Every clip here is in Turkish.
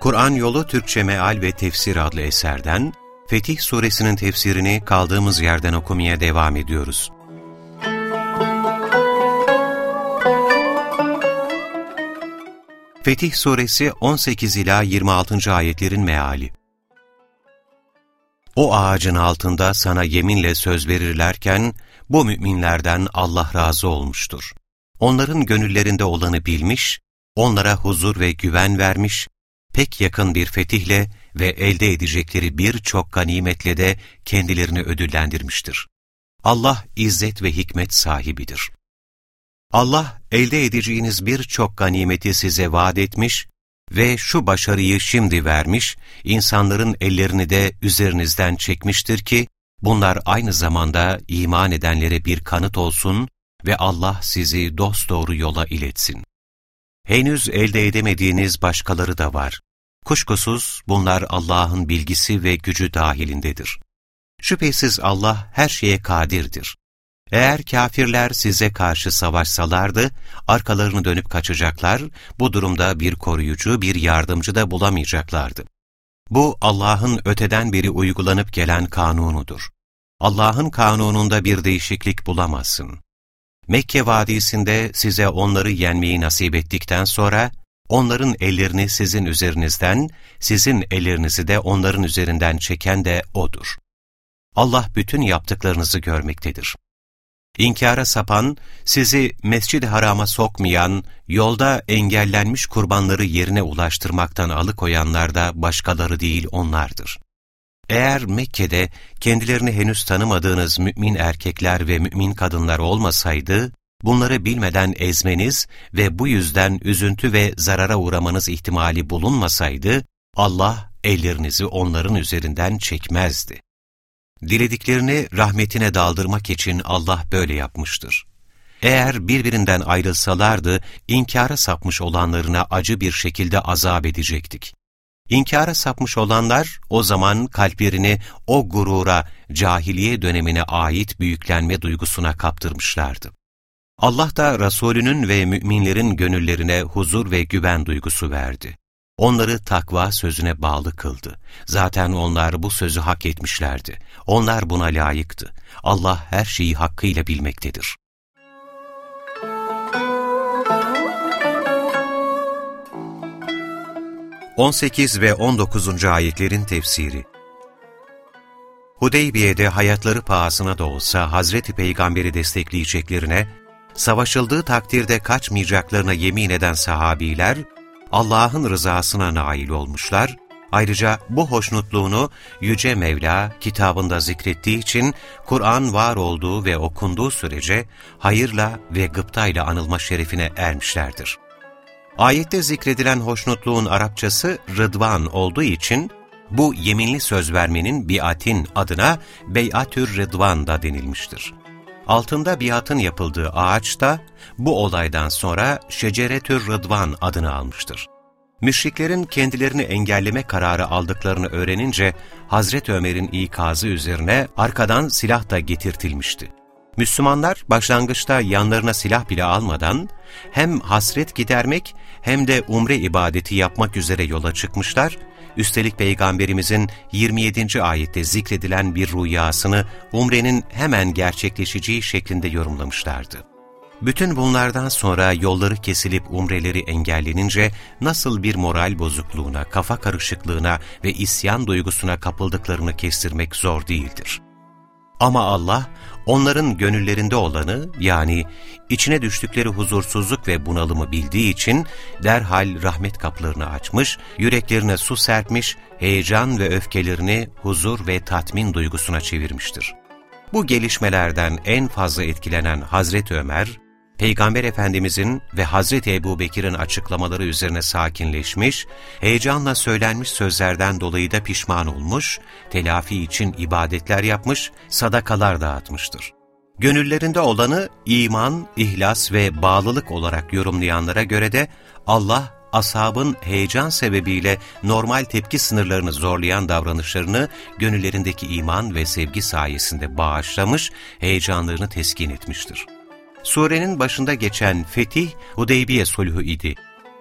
Kur'an Yolu Türkçe Meal ve Tefsir adlı eserden Fetih Suresinin tefsirini kaldığımız yerden okumaya devam ediyoruz. Fetih Suresi 18 ila 26. ayetlerin meali. O ağacın altında sana yeminle söz verirlerken bu müminlerden Allah razı olmuştur. Onların gönüllerinde olanı bilmiş, onlara huzur ve güven vermiş, pek yakın bir fetihle ve elde edecekleri birçok ganimetle de kendilerini ödüllendirmiştir. Allah izzet ve hikmet sahibidir. Allah elde edeceğiniz birçok ganimeti size vaat etmiş ve şu başarıyı şimdi vermiş, insanların ellerini de üzerinizden çekmiştir ki, bunlar aynı zamanda iman edenlere bir kanıt olsun ve Allah sizi dosdoğru yola iletsin. Henüz elde edemediğiniz başkaları da var. Kuşkusuz bunlar Allah'ın bilgisi ve gücü dahilindedir. Şüphesiz Allah her şeye kadirdir. Eğer kafirler size karşı savaşsalardı, arkalarını dönüp kaçacaklar, bu durumda bir koruyucu, bir yardımcı da bulamayacaklardı. Bu Allah'ın öteden beri uygulanıp gelen kanunudur. Allah'ın kanununda bir değişiklik bulamazsın. Mekke Vadisi'nde size onları yenmeyi nasip ettikten sonra, onların ellerini sizin üzerinizden, sizin ellerinizi de onların üzerinden çeken de O'dur. Allah bütün yaptıklarınızı görmektedir. İnkara sapan, sizi mescid-i harama sokmayan, yolda engellenmiş kurbanları yerine ulaştırmaktan alıkoyanlar da başkaları değil onlardır. Eğer Mekke'de kendilerini henüz tanımadığınız mümin erkekler ve mümin kadınlar olmasaydı, bunları bilmeden ezmeniz ve bu yüzden üzüntü ve zarara uğramanız ihtimali bulunmasaydı, Allah ellerinizi onların üzerinden çekmezdi. Dilediklerini rahmetine daldırmak için Allah böyle yapmıştır. Eğer birbirinden ayrılsalardı, inkara sapmış olanlarına acı bir şekilde azap edecektik. İnkara sapmış olanlar o zaman kalplerini o gurura, cahiliye dönemine ait büyüklenme duygusuna kaptırmışlardı. Allah da Resulünün ve müminlerin gönüllerine huzur ve güven duygusu verdi. Onları takva sözüne bağlı kıldı. Zaten onlar bu sözü hak etmişlerdi. Onlar buna layıktı. Allah her şeyi hakkıyla bilmektedir. 18 ve 19. ayetlerin tefsiri Hudeybiye'de hayatları pahasına da olsa Hazreti Peygamber'i destekleyeceklerine, savaşıldığı takdirde kaçmayacaklarına yemin eden sahabiler, Allah'ın rızasına nail olmuşlar, ayrıca bu hoşnutluğunu Yüce Mevla kitabında zikrettiği için Kur'an var olduğu ve okunduğu sürece hayırla ve gıptayla anılma şerefine ermişlerdir. Ayette zikredilen hoşnutluğun Arapçası rıdvan olduğu için bu yeminli söz vermenin biatin adına beyatür rıdvan da denilmiştir. Altında biatın yapıldığı ağaç da bu olaydan sonra şeceretür rıdvan adını almıştır. Müşriklerin kendilerini engelleme kararı aldıklarını öğrenince Hazreti Ömer'in ikazı üzerine arkadan silah da getirtilmişti. Müslümanlar başlangıçta yanlarına silah bile almadan hem hasret gidermek hem de umre ibadeti yapmak üzere yola çıkmışlar, üstelik Peygamberimizin 27. ayette zikredilen bir rüyasını umrenin hemen gerçekleşeceği şeklinde yorumlamışlardı. Bütün bunlardan sonra yolları kesilip umreleri engellenince nasıl bir moral bozukluğuna, kafa karışıklığına ve isyan duygusuna kapıldıklarını kestirmek zor değildir. Ama Allah onların gönüllerinde olanı yani içine düştükleri huzursuzluk ve bunalımı bildiği için derhal rahmet kapılarını açmış, yüreklerine su serpmiş, heyecan ve öfkelerini huzur ve tatmin duygusuna çevirmiştir. Bu gelişmelerden en fazla etkilenen Hazreti Ömer, Peygamber Efendimizin ve Hazreti Ebu Bekir'in açıklamaları üzerine sakinleşmiş, heyecanla söylenmiş sözlerden dolayı da pişman olmuş, telafi için ibadetler yapmış, sadakalar dağıtmıştır. Gönüllerinde olanı iman, ihlas ve bağlılık olarak yorumlayanlara göre de Allah, ashabın heyecan sebebiyle normal tepki sınırlarını zorlayan davranışlarını gönüllerindeki iman ve sevgi sayesinde bağışlamış, heyecanlarını teskin etmiştir. Surenin başında geçen fetih Hudeybiye sulhu idi.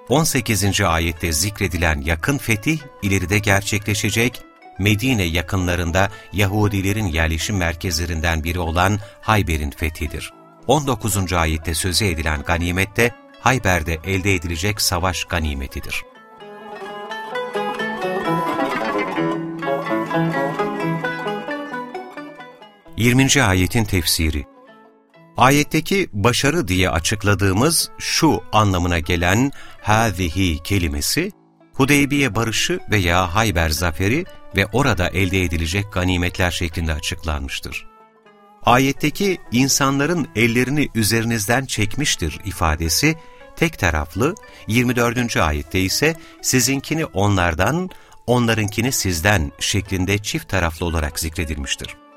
18. ayette zikredilen yakın fetih ileride gerçekleşecek Medine yakınlarında Yahudilerin yerleşim merkezlerinden biri olan Hayber'in fethidir. 19. ayette sözü edilen ganimet de Hayber'de elde edilecek savaş ganimetidir. Yirminci ayetin tefsiri Ayetteki başarı diye açıkladığımız şu anlamına gelen hâzihi kelimesi, Hudeybiye barışı veya Hayber zaferi ve orada elde edilecek ganimetler şeklinde açıklanmıştır. Ayetteki insanların ellerini üzerinizden çekmiştir ifadesi tek taraflı, 24. ayette ise sizinkini onlardan, onlarınkini sizden şeklinde çift taraflı olarak zikredilmiştir.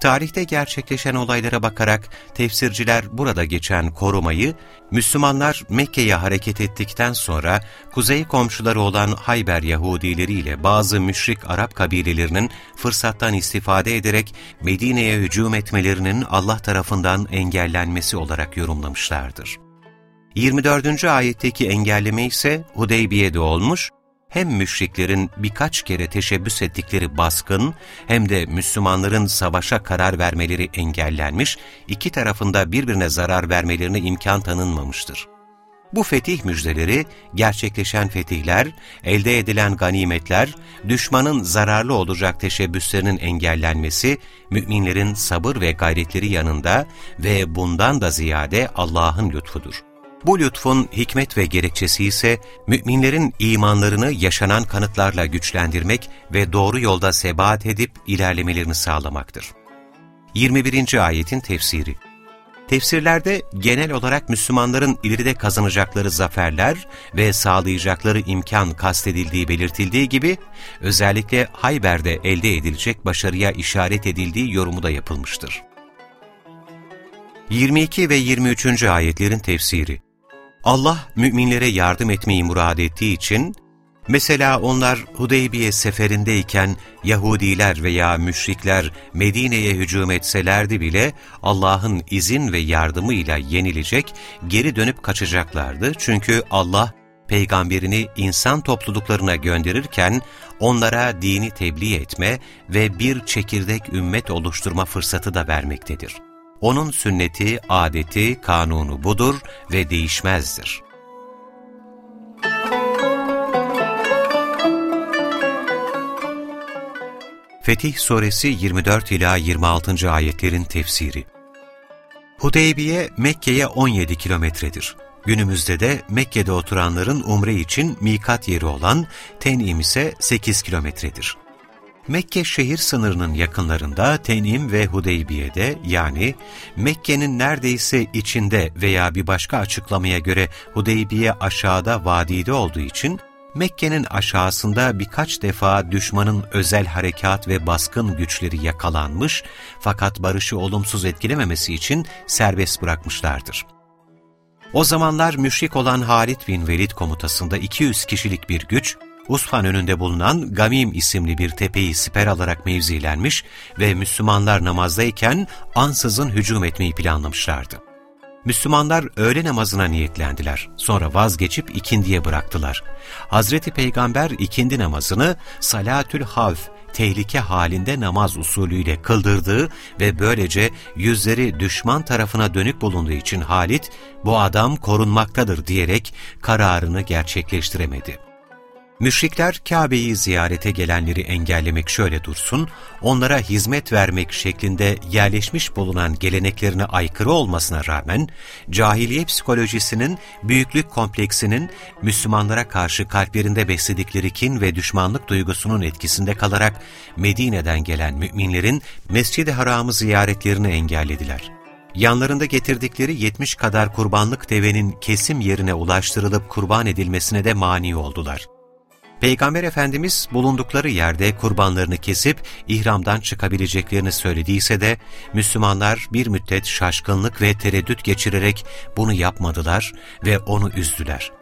Tarihte gerçekleşen olaylara bakarak tefsirciler burada geçen korumayı, Müslümanlar Mekke'ye hareket ettikten sonra kuzey komşuları olan Hayber Yahudileri ile bazı müşrik Arap kabilelerinin fırsattan istifade ederek Medine'ye hücum etmelerinin Allah tarafından engellenmesi olarak yorumlamışlardır. 24. ayetteki engelleme ise Hudeybiye'de olmuş hem müşriklerin birkaç kere teşebbüs ettikleri baskın hem de Müslümanların savaşa karar vermeleri engellenmiş, iki tarafında birbirine zarar vermelerine imkan tanınmamıştır. Bu fetih müjdeleri, gerçekleşen fetihler, elde edilen ganimetler, düşmanın zararlı olacak teşebbüslerinin engellenmesi, müminlerin sabır ve gayretleri yanında ve bundan da ziyade Allah'ın lütfudur. Bu lütfun hikmet ve gerekçesi ise müminlerin imanlarını yaşanan kanıtlarla güçlendirmek ve doğru yolda sebat edip ilerlemelerini sağlamaktır. 21. Ayetin Tefsiri Tefsirlerde genel olarak Müslümanların ileride kazanacakları zaferler ve sağlayacakları imkan kastedildiği belirtildiği gibi, özellikle Hayber'de elde edilecek başarıya işaret edildiği yorumu da yapılmıştır. 22 ve 23. ayetlerin tefsiri Allah müminlere yardım etmeyi murad ettiği için, mesela onlar Hudeybiye seferindeyken Yahudiler veya müşrikler Medine'ye hücum etselerdi bile Allah'ın izin ve yardımıyla yenilecek, geri dönüp kaçacaklardı. Çünkü Allah peygamberini insan topluluklarına gönderirken onlara dini tebliğ etme ve bir çekirdek ümmet oluşturma fırsatı da vermektedir. Onun sünneti, adeti, kanunu budur ve değişmezdir. Fetih Suresi 24 ila 26. ayetlerin tefsiri. Hudeybiye Mekke'ye 17 kilometredir. Günümüzde de Mekke'de oturanların umre için mikat yeri olan Ten'im ise 8 kilometredir. Mekke şehir sınırının yakınlarında Tenim ve Hudeybiye'de yani Mekke'nin neredeyse içinde veya bir başka açıklamaya göre Hudeybiye aşağıda vadide olduğu için Mekke'nin aşağısında birkaç defa düşmanın özel harekat ve baskın güçleri yakalanmış fakat barışı olumsuz etkilememesi için serbest bırakmışlardır. O zamanlar müşrik olan Halid bin Velid komutasında 200 kişilik bir güç, Usfan önünde bulunan Gamim isimli bir tepeyi siper alarak mevzilenmiş ve Müslümanlar namazdayken ansızın hücum etmeyi planlamışlardı. Müslümanlar öğle namazına niyetlendiler. Sonra vazgeçip ikindiye bıraktılar. Hazreti Peygamber ikindi namazını Salatül Havf, tehlike halinde namaz usulüyle kıldırdığı ve böylece yüzleri düşman tarafına dönük bulunduğu için Halit, bu adam korunmaktadır diyerek kararını gerçekleştiremedi. Müşrikler Kabe'yi ziyarete gelenleri engellemek şöyle dursun, onlara hizmet vermek şeklinde yerleşmiş bulunan geleneklerine aykırı olmasına rağmen, cahiliye psikolojisinin, büyüklük kompleksinin Müslümanlara karşı kalplerinde besledikleri kin ve düşmanlık duygusunun etkisinde kalarak Medine'den gelen müminlerin Mescid-i Haram'ı ziyaretlerini engellediler. yanlarında getirdikleri 70 kadar kurbanlık devenin kesim yerine ulaştırılıp kurban edilmesine de mani oldular. Peygamber Efendimiz bulundukları yerde kurbanlarını kesip ihramdan çıkabileceklerini söylediyse de Müslümanlar bir müddet şaşkınlık ve tereddüt geçirerek bunu yapmadılar ve onu üzdüler.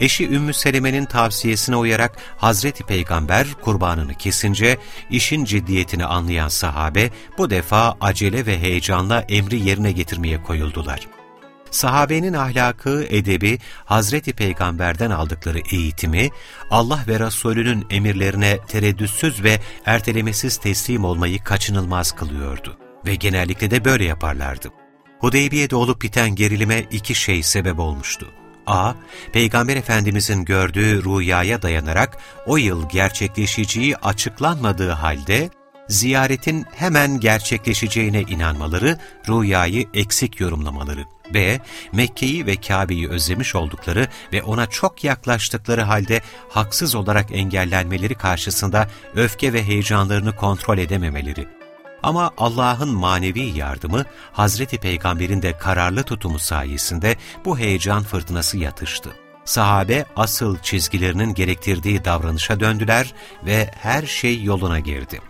Eşi Ümmü Seleme'nin tavsiyesine uyarak Hazreti Peygamber kurbanını kesince işin ciddiyetini anlayan sahabe bu defa acele ve heyecanla emri yerine getirmeye koyuldular. Sahabenin ahlakı, edebi, Hazreti Peygamber'den aldıkları eğitimi, Allah ve Resulünün emirlerine tereddütsüz ve ertelemesiz teslim olmayı kaçınılmaz kılıyordu. Ve genellikle de böyle yaparlardı. Hudeybiye'de olup biten gerilime iki şey sebep olmuştu. A. Peygamber Efendimizin gördüğü rüyaya dayanarak o yıl gerçekleşeceği açıklanmadığı halde, ziyaretin hemen gerçekleşeceğine inanmaları, rüyayı eksik yorumlamaları. B. Mekke'yi ve Kabe'yi özlemiş oldukları ve ona çok yaklaştıkları halde haksız olarak engellenmeleri karşısında öfke ve heyecanlarını kontrol edememeleri. Ama Allah'ın manevi yardımı, Hazreti Peygamber'in de kararlı tutumu sayesinde bu heyecan fırtınası yatıştı. Sahabe asıl çizgilerinin gerektirdiği davranışa döndüler ve her şey yoluna girdi.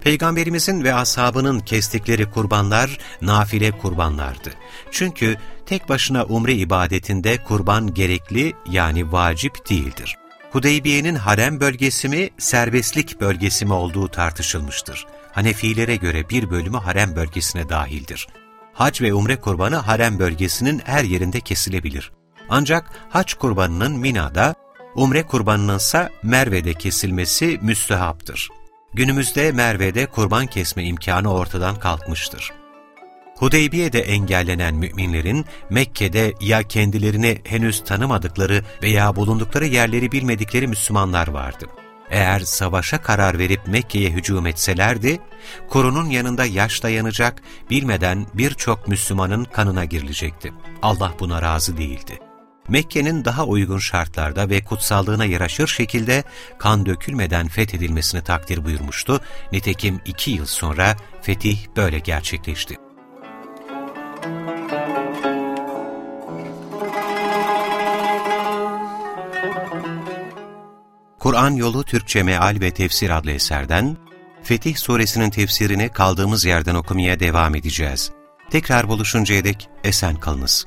Peygamberimizin ve ashabının kestikleri kurbanlar nafile kurbanlardı. Çünkü tek başına umre ibadetinde kurban gerekli yani vacip değildir. Hudeybiye'nin harem bölgesi mi, serbestlik bölgesi mi olduğu tartışılmıştır. Hanefilere göre bir bölümü harem bölgesine dahildir. Hac ve umre kurbanı harem bölgesinin her yerinde kesilebilir. Ancak hac kurbanının Mina'da, umre kurbanının Merve'de kesilmesi müstehaptır. Günümüzde Merve'de kurban kesme imkanı ortadan kalkmıştır. Hudeybiye'de engellenen müminlerin Mekke'de ya kendilerini henüz tanımadıkları veya bulundukları yerleri bilmedikleri Müslümanlar vardı. Eğer savaşa karar verip Mekke'ye hücum etselerdi, korunun yanında yaş dayanacak, bilmeden birçok Müslümanın kanına girilecekti. Allah buna razı değildi. Mekke'nin daha uygun şartlarda ve kutsallığına yaraşır şekilde kan dökülmeden fethedilmesini takdir buyurmuştu. Nitekim iki yıl sonra fetih böyle gerçekleşti. Kur'an Yolu Türkçe Meal ve Tefsir adlı eserden Fetih Suresinin tefsirini kaldığımız yerden okumaya devam edeceğiz. Tekrar buluşuncaya dek esen kalınız.